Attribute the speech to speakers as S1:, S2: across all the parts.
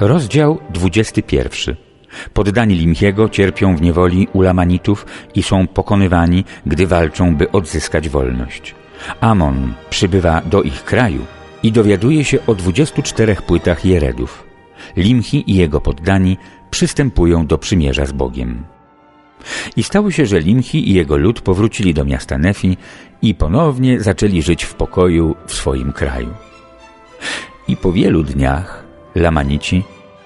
S1: Rozdział 21. Poddani Limchiego cierpią w niewoli u Lamanitów i są pokonywani, gdy walczą, by odzyskać wolność. Amon przybywa do ich kraju i dowiaduje się o 24 płytach Jeredów. Limchi i jego poddani przystępują do przymierza z Bogiem. I stało się, że Limchi i jego lud powrócili do miasta Nefi i ponownie zaczęli żyć w pokoju w swoim kraju. I po wielu dniach Lamanici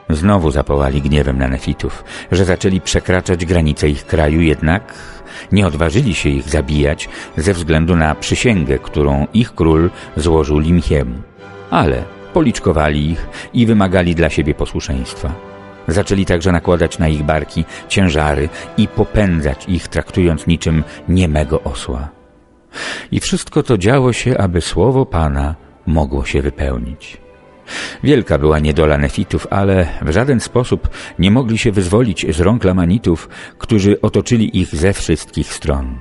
S1: znowu zapołali gniewem na Nefitów, że zaczęli przekraczać granice ich kraju, jednak nie odważyli się ich zabijać ze względu na przysięgę, którą ich król złożył Limchiemu. Ale policzkowali ich i wymagali dla siebie posłuszeństwa. Zaczęli także nakładać na ich barki ciężary i popędzać ich, traktując niczym niemego osła. I wszystko to działo się, aby słowo Pana mogło się wypełnić. Wielka była niedola nefitów, ale w żaden sposób nie mogli się wyzwolić z rąk lamanitów, którzy otoczyli ich ze wszystkich stron.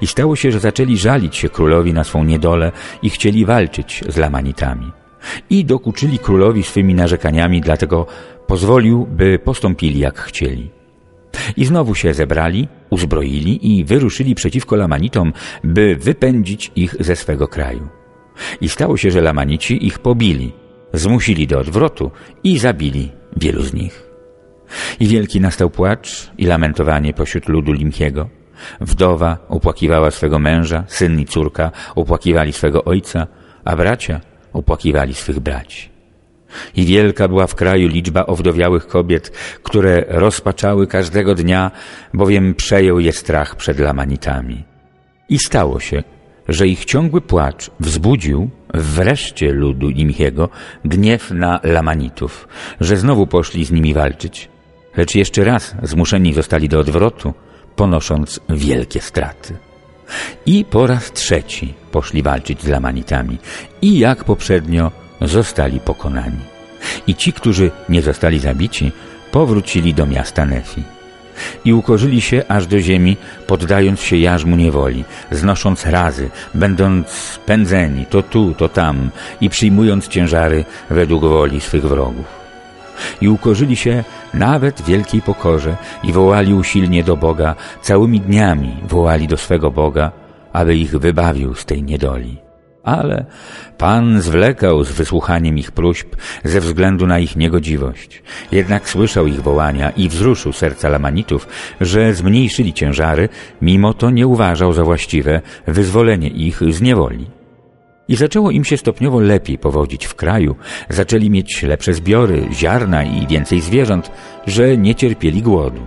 S1: I stało się, że zaczęli żalić się królowi na swą niedolę i chcieli walczyć z lamanitami. I dokuczyli królowi swymi narzekaniami, dlatego pozwolił, by postąpili jak chcieli. I znowu się zebrali, uzbroili i wyruszyli przeciwko Lamanitom, by wypędzić ich ze swego kraju. I stało się, że Lamanici ich pobili, zmusili do odwrotu i zabili wielu z nich. I wielki nastał płacz i lamentowanie pośród ludu Limchiego. Wdowa opłakiwała swego męża, syn i córka opłakiwali swego ojca, a bracia opłakiwali swych braci. I wielka była w kraju liczba owdowiałych kobiet, które rozpaczały każdego dnia, bowiem przejął je strach przed Lamanitami. I stało się, że ich ciągły płacz wzbudził wreszcie ludu Imchiego gniew na Lamanitów, że znowu poszli z nimi walczyć. Lecz jeszcze raz zmuszeni zostali do odwrotu, ponosząc wielkie straty. I po raz trzeci poszli walczyć z Lamanitami i jak poprzednio zostali pokonani. I ci, którzy nie zostali zabici, powrócili do miasta Nefi i ukorzyli się aż do ziemi, poddając się jarzmu niewoli, znosząc razy, będąc pędzeni to tu, to tam i przyjmując ciężary według woli swych wrogów. I ukorzyli się nawet wielkiej pokorze i wołali usilnie do Boga, całymi dniami wołali do swego Boga, aby ich wybawił z tej niedoli. Ale Pan zwlekał z wysłuchaniem ich próśb ze względu na ich niegodziwość. Jednak słyszał ich wołania i wzruszył serca Lamanitów, że zmniejszyli ciężary, mimo to nie uważał za właściwe wyzwolenie ich z niewoli. I zaczęło im się stopniowo lepiej powodzić w kraju, zaczęli mieć lepsze zbiory, ziarna i więcej zwierząt, że nie cierpieli głodu.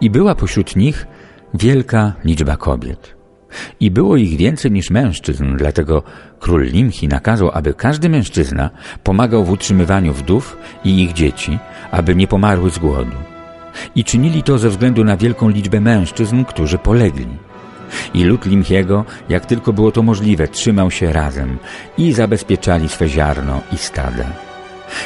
S1: I była pośród nich wielka liczba kobiet. I było ich więcej niż mężczyzn, dlatego król Limchi nakazał, aby każdy mężczyzna pomagał w utrzymywaniu wdów i ich dzieci, aby nie pomarły z głodu. I czynili to ze względu na wielką liczbę mężczyzn, którzy polegli. I lud Limchiego, jak tylko było to możliwe, trzymał się razem i zabezpieczali swe ziarno i stada.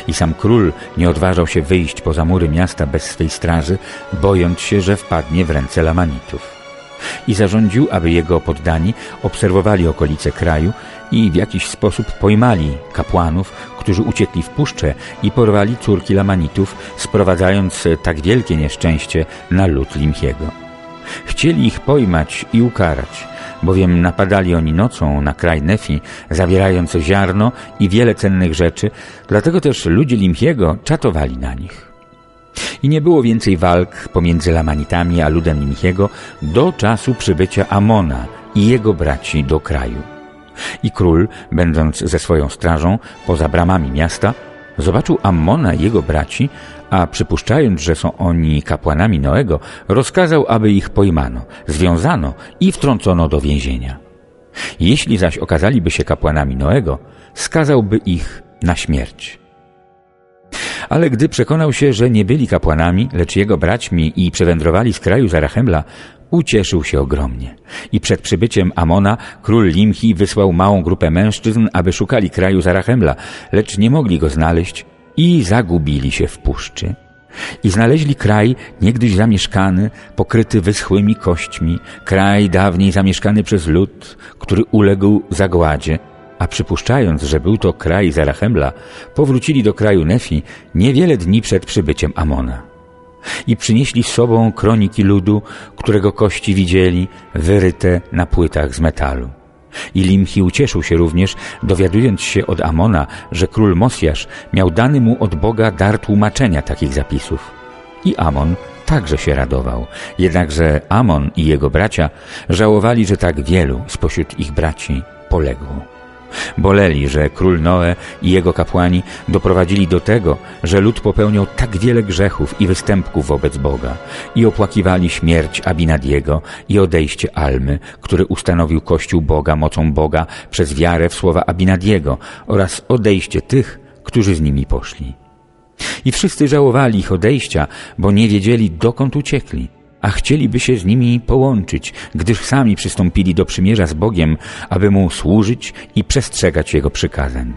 S1: I sam król nie odważał się wyjść poza mury miasta bez swej straży, bojąc się, że wpadnie w ręce Lamanitów i zarządził, aby jego poddani obserwowali okolice kraju i w jakiś sposób pojmali kapłanów, którzy uciekli w puszczę i porwali córki Lamanitów, sprowadzając tak wielkie nieszczęście na lud Limchiego. Chcieli ich pojmać i ukarać, bowiem napadali oni nocą na kraj Nefi, zabierając ziarno i wiele cennych rzeczy, dlatego też ludzie Limchiego czatowali na nich i nie było więcej walk pomiędzy Lamanitami a ludem Nimichiego do czasu przybycia Amona i jego braci do kraju. I król, będąc ze swoją strażą poza bramami miasta, zobaczył Ammona i jego braci, a przypuszczając, że są oni kapłanami Noego, rozkazał, aby ich pojmano, związano i wtrącono do więzienia. Jeśli zaś okazaliby się kapłanami Noego, skazałby ich na śmierć. Ale gdy przekonał się, że nie byli kapłanami, lecz jego braćmi i przewędrowali z kraju Zarachemla, ucieszył się ogromnie. I przed przybyciem Amona król Limchi wysłał małą grupę mężczyzn, aby szukali kraju Zarachemla, lecz nie mogli go znaleźć i zagubili się w puszczy. I znaleźli kraj niegdyś zamieszkany, pokryty wyschłymi kośćmi, kraj dawniej zamieszkany przez lud, który uległ zagładzie, a przypuszczając, że był to kraj Zarachemla, powrócili do kraju Nefi niewiele dni przed przybyciem Amona. I przynieśli z sobą kroniki ludu, którego kości widzieli, wyryte na płytach z metalu. I Limchi ucieszył się również, dowiadując się od Amona, że król Mosjasz miał dany mu od Boga dar tłumaczenia takich zapisów. I Amon także się radował, jednakże Amon i jego bracia żałowali, że tak wielu spośród ich braci poległo. Boleli, że król Noe i jego kapłani doprowadzili do tego, że lud popełniał tak wiele grzechów i występków wobec Boga i opłakiwali śmierć Abinadiego i odejście Almy, który ustanowił Kościół Boga mocą Boga przez wiarę w słowa Abinadiego oraz odejście tych, którzy z nimi poszli. I wszyscy żałowali ich odejścia, bo nie wiedzieli, dokąd uciekli a chcieliby się z nimi połączyć, gdyż sami przystąpili do przymierza z Bogiem, aby Mu służyć i przestrzegać Jego przykazań.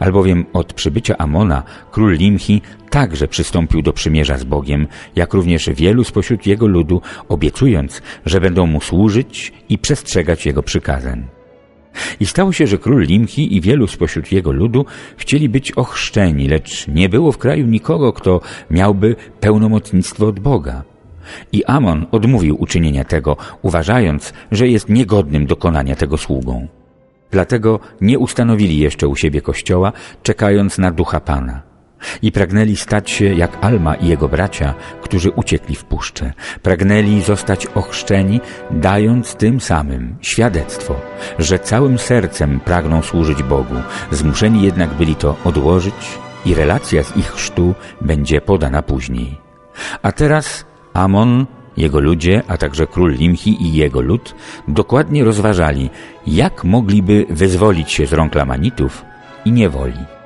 S1: Albowiem od przybycia Amona król Limchi także przystąpił do przymierza z Bogiem, jak również wielu spośród jego ludu, obiecując, że będą mu służyć i przestrzegać jego przykazań. I stało się, że król Limchi i wielu spośród jego ludu chcieli być ochrzczeni, lecz nie było w kraju nikogo, kto miałby pełnomocnictwo od Boga. I Amon odmówił uczynienia tego, uważając, że jest niegodnym dokonania tego sługą. Dlatego nie ustanowili jeszcze u siebie kościoła, czekając na ducha Pana. I pragnęli stać się jak Alma i jego bracia, którzy uciekli w puszczę. Pragnęli zostać ochrzczeni, dając tym samym świadectwo, że całym sercem pragną służyć Bogu. Zmuszeni jednak byli to odłożyć i relacja z ich chrztu będzie podana później. A teraz Amon, jego ludzie, a także król Limchi i jego lud dokładnie rozważali, jak mogliby wyzwolić się z rąk Lamanitów i niewoli.